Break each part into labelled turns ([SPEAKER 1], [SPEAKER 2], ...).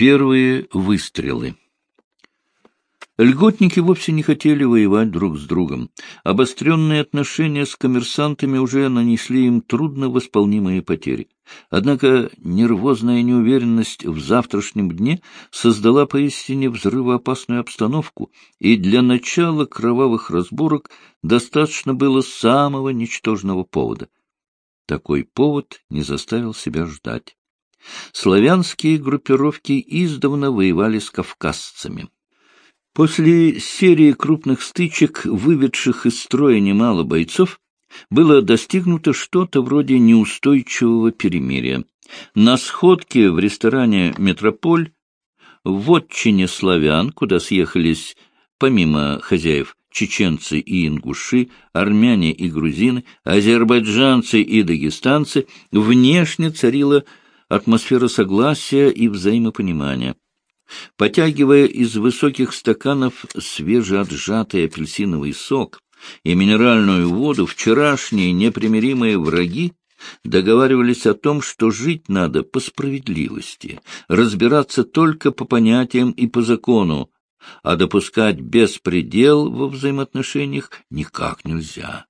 [SPEAKER 1] Первые выстрелы. Льготники вовсе не хотели воевать друг с другом. Обостренные отношения с коммерсантами уже нанесли им трудно восполнимые потери. Однако нервозная неуверенность в завтрашнем дне создала поистине взрывоопасную обстановку, и для начала кровавых разборок достаточно было самого ничтожного повода. Такой повод не заставил себя ждать. Славянские группировки издавна воевали с кавказцами. После серии крупных стычек, выведших из строя немало бойцов, было достигнуто что-то вроде неустойчивого перемирия. На сходке в ресторане «Метрополь» в отчине славян, куда съехались, помимо хозяев, чеченцы и ингуши, армяне и грузины, азербайджанцы и дагестанцы, внешне царила атмосфера согласия и взаимопонимания. Потягивая из высоких стаканов свежеотжатый апельсиновый сок и минеральную воду, вчерашние непримиримые враги договаривались о том, что жить надо по справедливости, разбираться только по понятиям и по закону, а допускать беспредел во взаимоотношениях никак нельзя.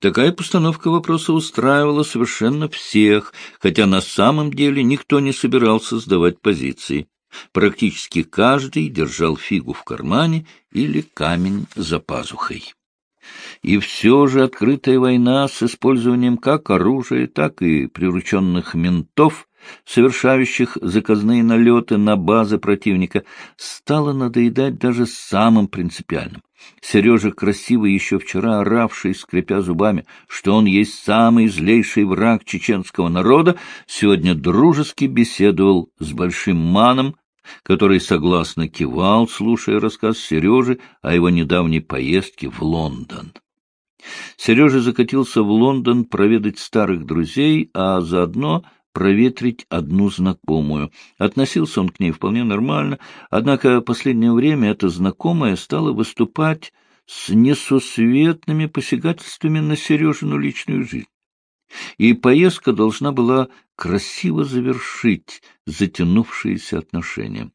[SPEAKER 1] Такая постановка вопроса устраивала совершенно всех, хотя на самом деле никто не собирался сдавать позиции. Практически каждый держал фигу в кармане или камень за пазухой. И все же открытая война с использованием как оружия, так и прирученных ментов, совершающих заказные налеты на базы противника, стала надоедать даже самым принципиальным. Сережа, красиво еще вчера оравший, скрипя зубами, что он есть самый злейший враг чеченского народа, сегодня дружески беседовал с большим маном, который согласно кивал, слушая рассказ Сережи о его недавней поездке в Лондон. Сережа закатился в Лондон проведать старых друзей, а заодно проветрить одну знакомую. Относился он к ней вполне нормально, однако в последнее время эта знакомая стала выступать с несусветными посягательствами на Сережину личную жизнь. И поездка должна была красиво завершить затянувшиеся отношения.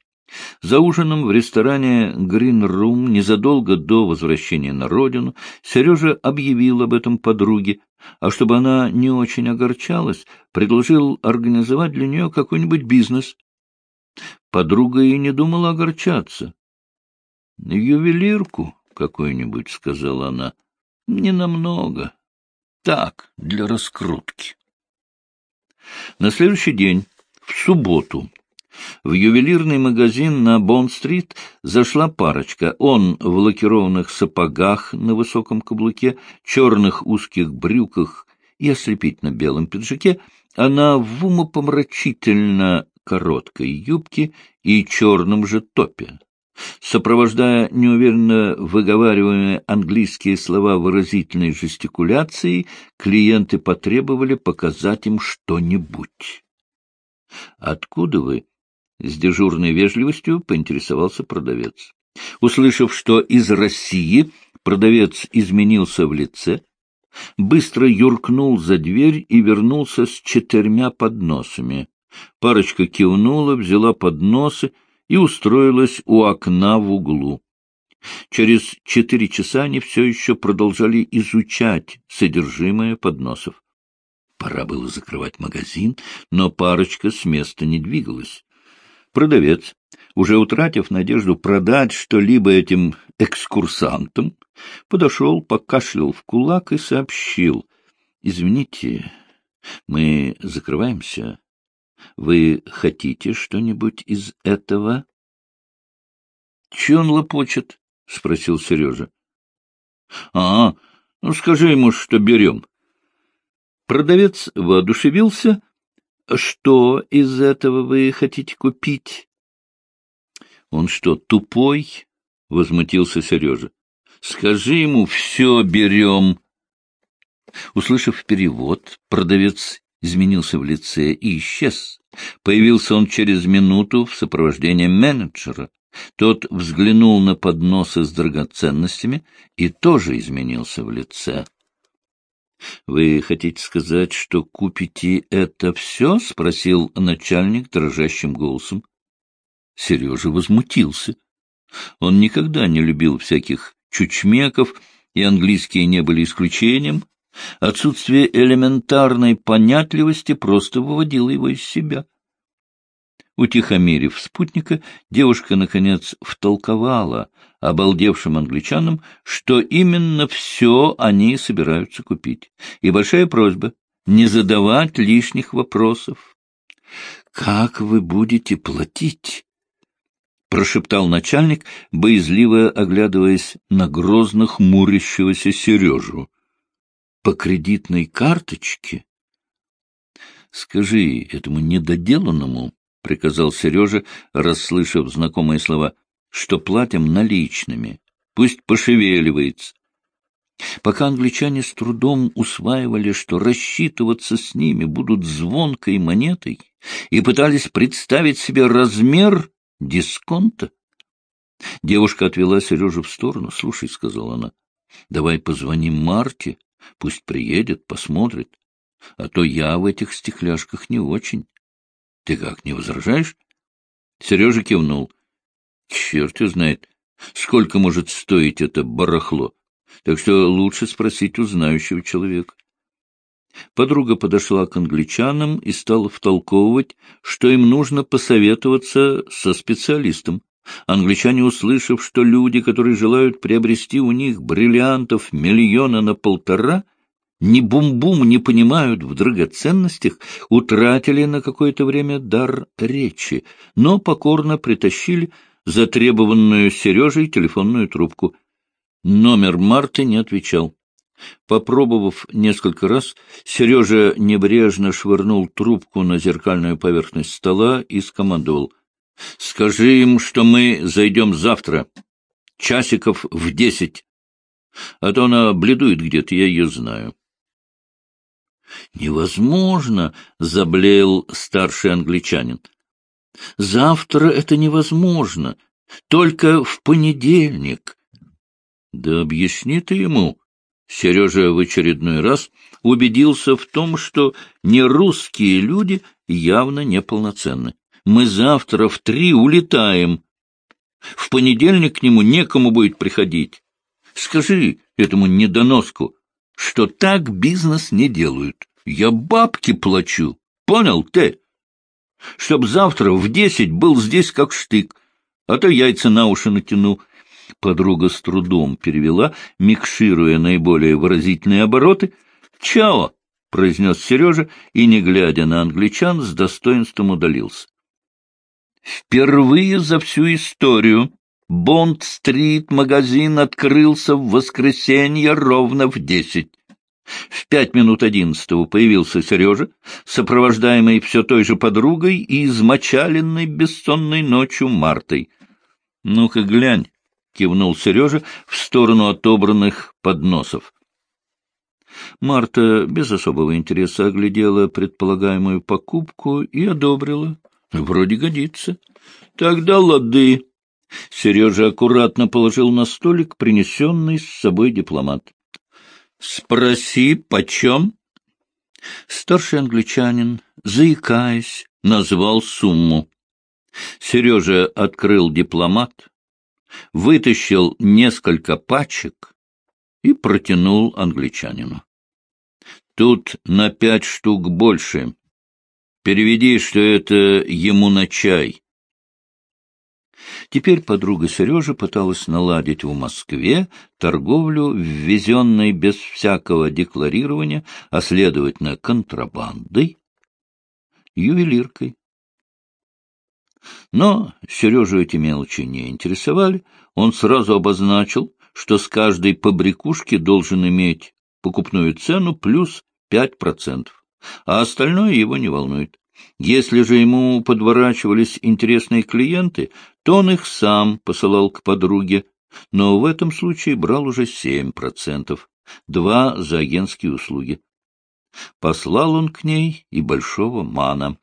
[SPEAKER 1] За ужином в ресторане «Грин Рум» незадолго до возвращения на родину Сережа объявил об этом подруге, а чтобы она не очень огорчалась, предложил организовать для нее какой-нибудь бизнес. Подруга и не думала огорчаться. — Ювелирку какую-нибудь, — сказала она. — Ненамного. Так, для раскрутки. На следующий день, в субботу, в ювелирный магазин на Бонд-стрит зашла парочка. Он в лакированных сапогах на высоком каблуке, черных узких брюках и ослепительно белом пиджаке, она в умопомрачительно короткой юбке и черном же топе. Сопровождая неуверенно выговариваемые английские слова выразительной жестикуляцией, клиенты потребовали показать им что-нибудь. — Откуда вы? — с дежурной вежливостью поинтересовался продавец. Услышав, что из России, продавец изменился в лице, быстро юркнул за дверь и вернулся с четырьмя подносами. Парочка кивнула, взяла подносы и устроилась у окна в углу. Через четыре часа они все еще продолжали изучать содержимое подносов. Пора было закрывать магазин, но парочка с места не двигалась. Продавец, уже утратив надежду продать что-либо этим экскурсантам, подошел, покашлял в кулак и сообщил. — Извините, мы закрываемся. Вы хотите что-нибудь из этого? — Че он лопочет? — спросил Сережа. — А, ну скажи ему, что берем. Продавец воодушевился. — Что из этого вы хотите купить? — Он что, тупой? — возмутился Сережа. — Скажи ему, все берем. Услышав перевод, продавец изменился в лице и исчез. Появился он через минуту в сопровождении менеджера. Тот взглянул на подносы с драгоценностями и тоже изменился в лице. — Вы хотите сказать, что купите это все? — спросил начальник дрожащим голосом. Сережа возмутился. Он никогда не любил всяких чучмеков, и английские не были исключением. Отсутствие элементарной понятливости просто выводило его из себя. Утихомирив спутника, девушка, наконец, втолковала обалдевшим англичанам, что именно все они собираются купить. И большая просьба — не задавать лишних вопросов. — Как вы будете платить? — прошептал начальник, боязливо оглядываясь на грозно хмурящегося Сережу. — По кредитной карточке? — Скажи этому недоделанному, — приказал Сережа, расслышав знакомые слова, — что платим наличными. Пусть пошевеливается. Пока англичане с трудом усваивали, что рассчитываться с ними будут звонкой монетой, и пытались представить себе размер дисконта, девушка отвела Сережу в сторону. — Слушай, — сказала она, — давай позвоним Марте, пусть приедет, посмотрит, а то я в этих стекляшках не очень. Ты как, не возражаешь? Сережа кивнул. Черт знает, сколько может стоить это барахло. Так что лучше спросить у знающего человека. Подруга подошла к англичанам и стала втолковывать, что им нужно посоветоваться со специалистом. Англичане, услышав, что люди, которые желают приобрести у них бриллиантов миллиона на полтора, ни бум-бум не понимают в драгоценностях, утратили на какое-то время дар речи, но покорно притащили затребованную Сережей телефонную трубку. Номер Марты не отвечал. Попробовав несколько раз, Сережа небрежно швырнул трубку на зеркальную поверхность стола и скомандовал. — Скажи им, что мы зайдем завтра, часиков в десять. А то она бледует где-то, я ее знаю. — Невозможно, — заблеял старший англичанин. — Завтра это невозможно, только в понедельник. — Да объясни ты ему. Сережа в очередной раз убедился в том, что нерусские люди явно неполноценны. Мы завтра в три улетаем. В понедельник к нему некому будет приходить. Скажи этому недоноску, что так бизнес не делают. Я бабки плачу. Понял ты? Чтоб завтра в десять был здесь как штык, а то яйца на уши натяну. Подруга с трудом перевела, микшируя наиболее выразительные обороты. «Чао!» — произнес Сережа и, не глядя на англичан, с достоинством удалился. Впервые за всю историю Бонд-стрит-магазин открылся в воскресенье ровно в десять. В пять минут одиннадцатого появился Сережа, сопровождаемый все той же подругой и измочаленной бессонной ночью Мартой. — Ну-ка глянь, — кивнул Сережа в сторону отобранных подносов. Марта без особого интереса оглядела предполагаемую покупку и одобрила. — Вроде годится. — Тогда лады. Сережа аккуратно положил на столик принесенный с собой дипломат. — Спроси, почем? Старший англичанин, заикаясь, назвал сумму. Сережа открыл дипломат, вытащил несколько пачек и протянул англичанину. — Тут на пять штук больше. Переведи, что это ему на чай. Теперь подруга Сережи пыталась наладить в Москве торговлю, ввезенной без всякого декларирования, а, следовательно, контрабандой, ювелиркой. Но Сережу эти мелочи не интересовали. Он сразу обозначил, что с каждой побрякушки должен иметь покупную цену плюс пять процентов, а остальное его не волнует. Если же ему подворачивались интересные клиенты, то он их сам посылал к подруге, но в этом случае брал уже семь процентов, два за агентские услуги. Послал он к ней и большого мана.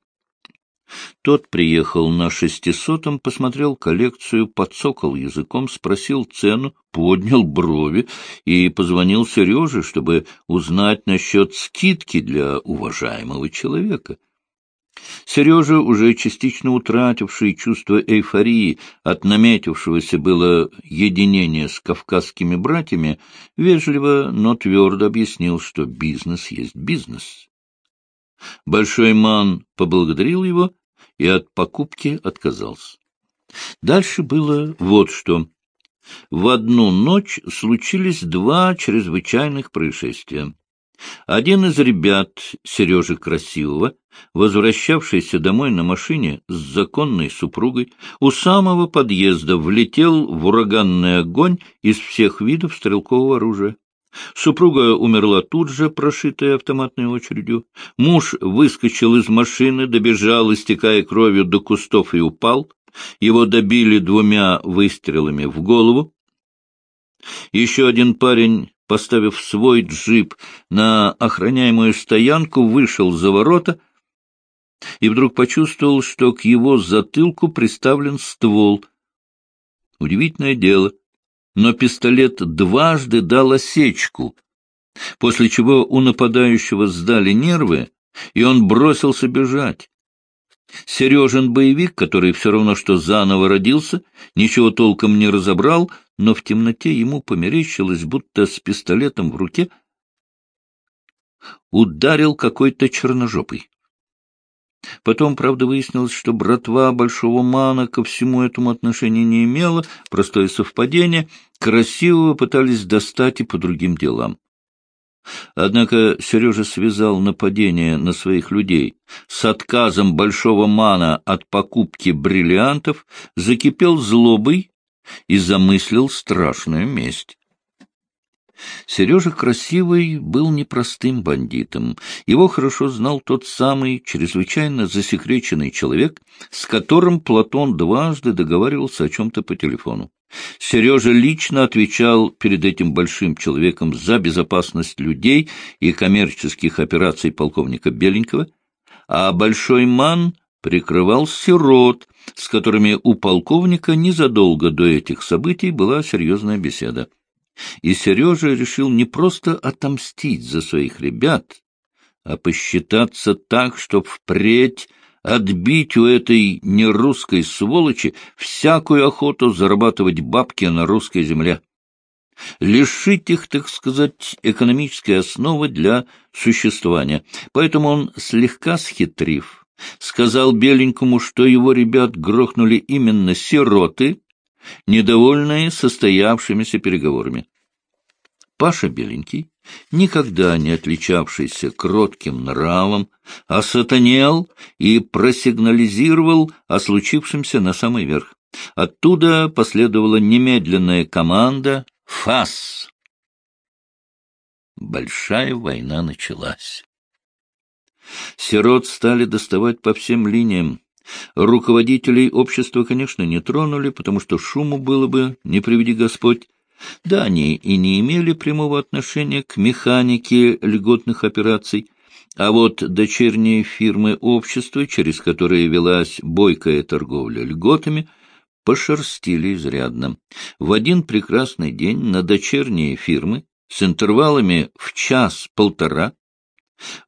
[SPEAKER 1] Тот приехал на шестисотом, посмотрел коллекцию, подсокал языком, спросил цену, поднял брови и позвонил Сереже, чтобы узнать насчет скидки для уважаемого человека. Сережа, уже частично утративший чувство эйфории от наметившегося было единения с кавказскими братьями, вежливо, но твердо объяснил, что бизнес есть бизнес. Большой ман поблагодарил его и от покупки отказался. Дальше было вот что. В одну ночь случились два чрезвычайных происшествия. Один из ребят, Сережи Красивого, возвращавшийся домой на машине с законной супругой, у самого подъезда влетел в ураганный огонь из всех видов стрелкового оружия. Супруга умерла тут же, прошитая автоматной очередью. Муж выскочил из машины, добежал, истекая кровью до кустов, и упал. Его добили двумя выстрелами в голову. Еще один парень поставив свой джип на охраняемую стоянку, вышел за ворота и вдруг почувствовал, что к его затылку приставлен ствол. Удивительное дело, но пистолет дважды дал осечку, после чего у нападающего сдали нервы, и он бросился бежать. Сережин боевик, который все равно что заново родился, ничего толком не разобрал, но в темноте ему померещилось, будто с пистолетом в руке ударил какой-то черножопый. Потом, правда, выяснилось, что братва Большого Мана ко всему этому отношения не имела, простое совпадение, красивого пытались достать и по другим делам. Однако Сережа связал нападение на своих людей с отказом Большого Мана от покупки бриллиантов, закипел злобой и замыслил страшную месть. Сережа Красивый был непростым бандитом. Его хорошо знал тот самый чрезвычайно засекреченный человек, с которым Платон дважды договаривался о чем-то по телефону. Сережа лично отвечал перед этим большим человеком за безопасность людей и коммерческих операций полковника Беленького, а Большой Ман прикрывал сирот, с которыми у полковника незадолго до этих событий была серьезная беседа. И Сережа решил не просто отомстить за своих ребят, а посчитаться так, чтоб впредь отбить у этой нерусской сволочи всякую охоту зарабатывать бабки на русской земле. Лишить их, так сказать, экономической основы для существования. Поэтому он, слегка схитрив, сказал Беленькому, что его ребят грохнули именно сироты, недовольные состоявшимися переговорами. Паша Беленький, никогда не отличавшийся кротким нравом, осатанел и просигнализировал о случившемся на самый верх. Оттуда последовала немедленная команда «ФАС». Большая война началась. Сирот стали доставать по всем линиям. Руководителей общества, конечно, не тронули, потому что шуму было бы, не приведи Господь. Да, они и не имели прямого отношения к механике льготных операций, а вот дочерние фирмы общества, через которые велась бойкая торговля льготами, пошерстили изрядно. В один прекрасный день на дочерние фирмы с интервалами в час-полтора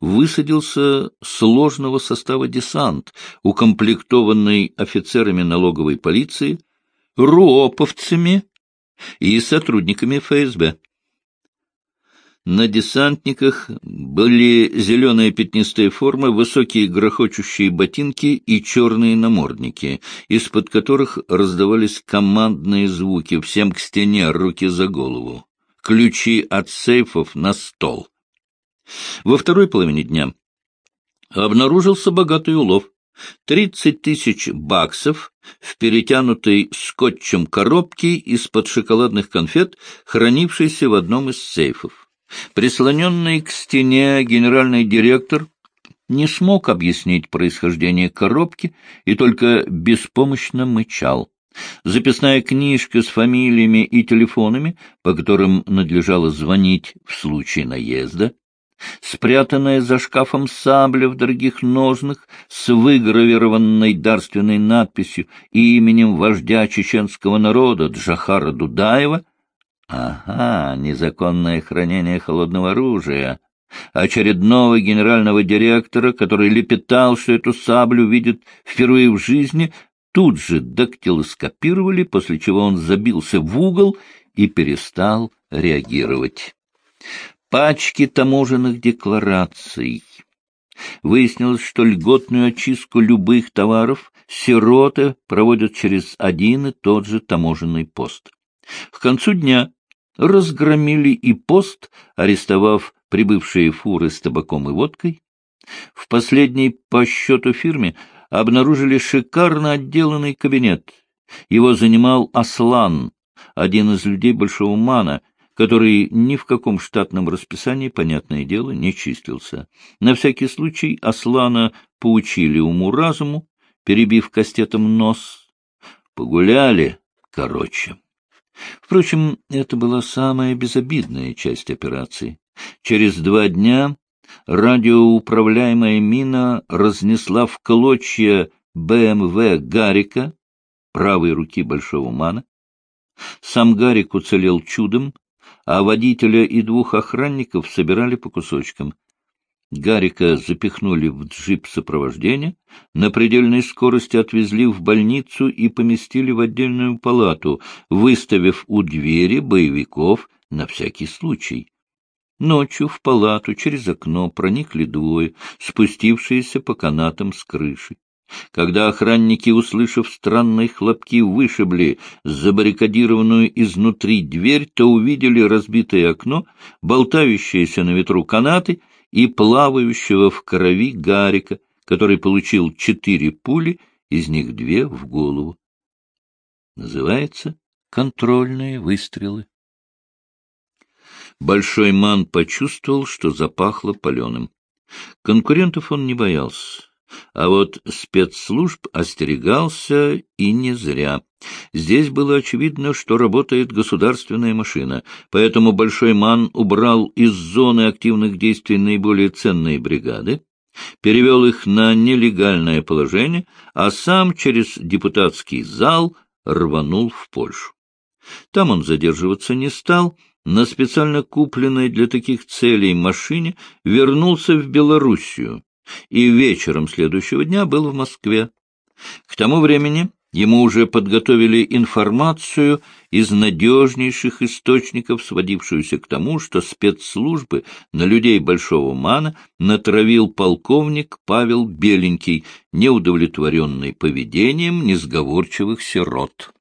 [SPEAKER 1] высадился сложного состава десант, укомплектованный офицерами налоговой полиции, руоповцами и сотрудниками ФСБ. На десантниках были зеленые пятнистые формы, высокие грохочущие ботинки и черные намордники, из-под которых раздавались командные звуки «всем к стене, руки за голову», ключи от сейфов на стол. Во второй половине дня обнаружился богатый улов. Тридцать тысяч баксов в перетянутой скотчем коробке из-под шоколадных конфет, хранившейся в одном из сейфов. Прислоненный к стене генеральный директор не смог объяснить происхождение коробки и только беспомощно мычал. Записная книжка с фамилиями и телефонами, по которым надлежало звонить в случае наезда, спрятанная за шкафом сабля в дорогих ножнах с выгравированной дарственной надписью и именем вождя чеченского народа Джахара Дудаева. Ага, незаконное хранение холодного оружия. очередного генерального директора, который лепетал, что эту саблю видит впервые в жизни, тут же дактилоскопировали, после чего он забился в угол и перестал реагировать. Пачки таможенных деклараций. Выяснилось, что льготную очистку любых товаров сироты проводят через один и тот же таможенный пост. К концу дня разгромили и пост, арестовав прибывшие фуры с табаком и водкой. В последней по счету фирме обнаружили шикарно отделанный кабинет. Его занимал Аслан, один из людей Большого Мана, который ни в каком штатном расписании, понятное дело, не чистился. На всякий случай Аслана поучили уму-разуму, перебив кастетом нос. Погуляли, короче. Впрочем, это была самая безобидная часть операции. Через два дня радиоуправляемая мина разнесла в клочья БМВ Гарика, правой руки Большого Мана. Сам Гарик уцелел чудом, а водителя и двух охранников собирали по кусочкам. Гарика запихнули в джип сопровождения, на предельной скорости отвезли в больницу и поместили в отдельную палату, выставив у двери боевиков на всякий случай. Ночью в палату через окно проникли двое, спустившиеся по канатам с крыши. Когда охранники, услышав странные хлопки, вышибли забаррикадированную изнутри дверь, то увидели разбитое окно, болтающиеся на ветру канаты и плавающего в крови Гарика, который получил четыре пули, из них две в голову. Называется контрольные выстрелы. Большой ман почувствовал, что запахло паленым. Конкурентов он не боялся. А вот спецслужб остерегался и не зря. Здесь было очевидно, что работает государственная машина, поэтому Большой Ман убрал из зоны активных действий наиболее ценные бригады, перевел их на нелегальное положение, а сам через депутатский зал рванул в Польшу. Там он задерживаться не стал — на специально купленной для таких целей машине вернулся в Белоруссию и вечером следующего дня был в Москве. К тому времени ему уже подготовили информацию из надежнейших источников, сводившуюся к тому, что спецслужбы на людей Большого Мана натравил полковник Павел Беленький, неудовлетворенный поведением несговорчивых сирот.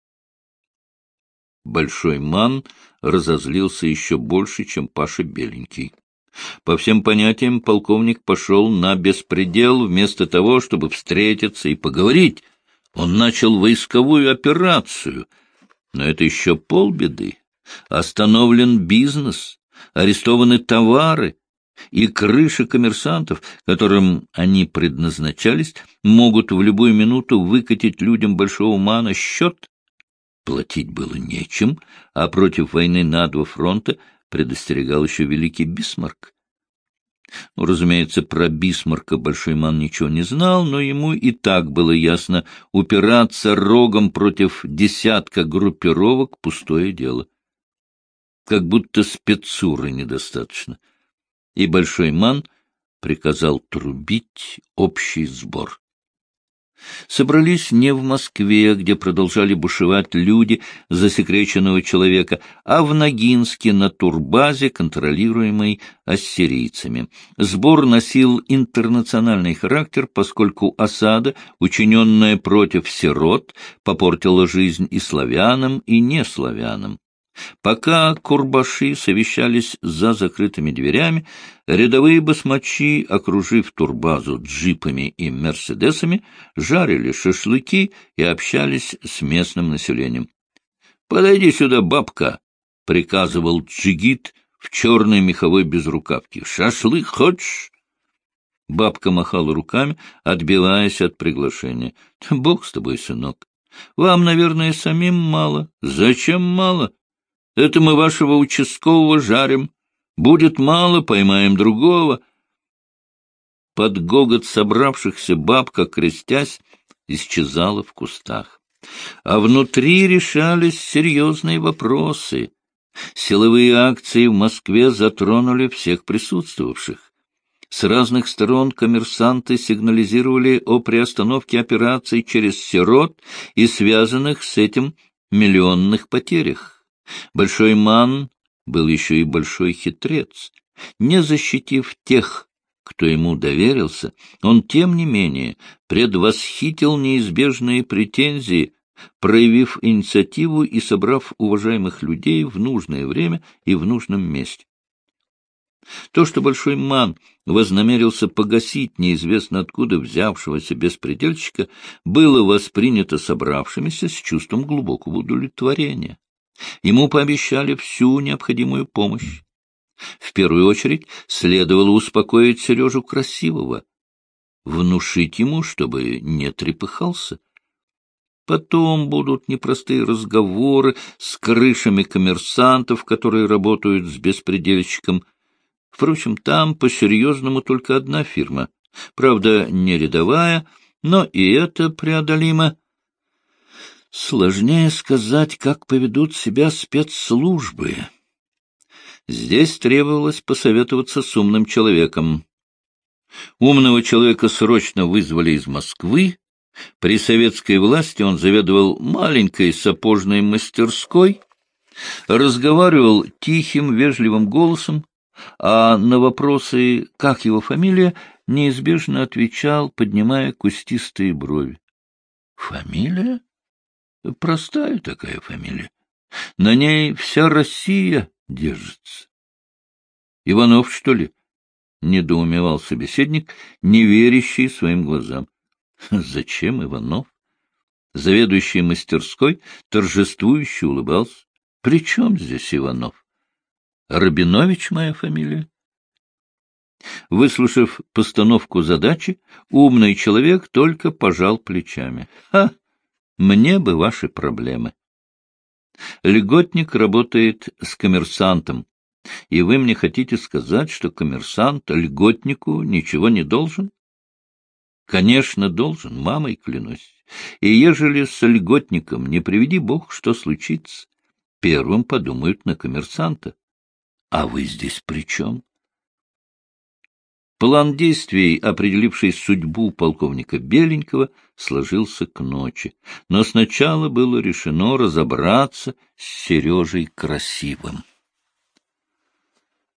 [SPEAKER 1] Большой Ман разозлился еще больше, чем Паша Беленький. По всем понятиям полковник пошел на беспредел вместо того, чтобы встретиться и поговорить. Он начал войсковую операцию. Но это еще полбеды. Остановлен бизнес, арестованы товары, и крыши коммерсантов, которым они предназначались, могут в любую минуту выкатить людям большого мана счет, Платить было нечем, а против войны на два фронта предостерегал еще великий Бисмарк. Ну, разумеется, про Бисмарка Большой Ман ничего не знал, но ему и так было ясно, упираться рогом против десятка группировок — пустое дело. Как будто спецуры недостаточно. И Большой Ман приказал трубить общий сбор собрались не в Москве, где продолжали бушевать люди засекреченного человека, а в Ногинске на турбазе, контролируемой ассирийцами. Сбор носил интернациональный характер, поскольку осада, учиненная против сирот, попортила жизнь и славянам, и неславянам. Пока курбаши совещались за закрытыми дверями, рядовые басмачи, окружив турбазу джипами и мерседесами, жарили шашлыки и общались с местным населением. — Подойди сюда, бабка! — приказывал джигит в черной меховой безрукавке. — Шашлык хочешь? Бабка махала руками, отбиваясь от приглашения. — Бог с тобой, сынок. Вам, наверное, самим мало. Зачем мало? — это мы вашего участкового жарим. Будет мало, поймаем другого. Под гогот собравшихся бабка, крестясь, исчезала в кустах. А внутри решались серьезные вопросы. Силовые акции в Москве затронули всех присутствовавших. С разных сторон коммерсанты сигнализировали о приостановке операций через сирот и связанных с этим миллионных потерях. Большой ман был еще и большой хитрец. Не защитив тех, кто ему доверился, он, тем не менее, предвосхитил неизбежные претензии, проявив инициативу и собрав уважаемых людей в нужное время и в нужном месте. То, что Большой Ман вознамерился погасить неизвестно откуда взявшегося беспредельщика, было воспринято собравшимися с чувством глубокого удовлетворения. Ему пообещали всю необходимую помощь. В первую очередь следовало успокоить Сережу Красивого, внушить ему, чтобы не трепыхался. Потом будут непростые разговоры с крышами коммерсантов, которые работают с беспредельщиком. Впрочем, там по-серьезному только одна фирма. Правда, не рядовая, но и это преодолимо. Сложнее сказать, как поведут себя спецслужбы. Здесь требовалось посоветоваться с умным человеком. Умного человека срочно вызвали из Москвы. При советской власти он заведовал маленькой сапожной мастерской, разговаривал тихим, вежливым голосом, а на вопросы «как его фамилия?» неизбежно отвечал, поднимая кустистые брови. «Фамилия? Простая такая фамилия. На ней вся Россия держится. Иванов, что ли? — недоумевал собеседник, не верящий своим глазам. — Зачем Иванов? Заведующий мастерской торжествующе улыбался. — При чем здесь Иванов? Рабинович моя фамилия. Выслушав постановку задачи, умный человек только пожал плечами. — Ха! Мне бы ваши проблемы. Льготник работает с коммерсантом, и вы мне хотите сказать, что коммерсант льготнику ничего не должен? Конечно, должен, мамой клянусь. И ежели с льготником, не приведи бог, что случится, первым подумают на коммерсанта. А вы здесь при чем? План действий, определивший судьбу полковника Беленького, сложился к ночи. Но сначала было решено разобраться с Сережей Красивым.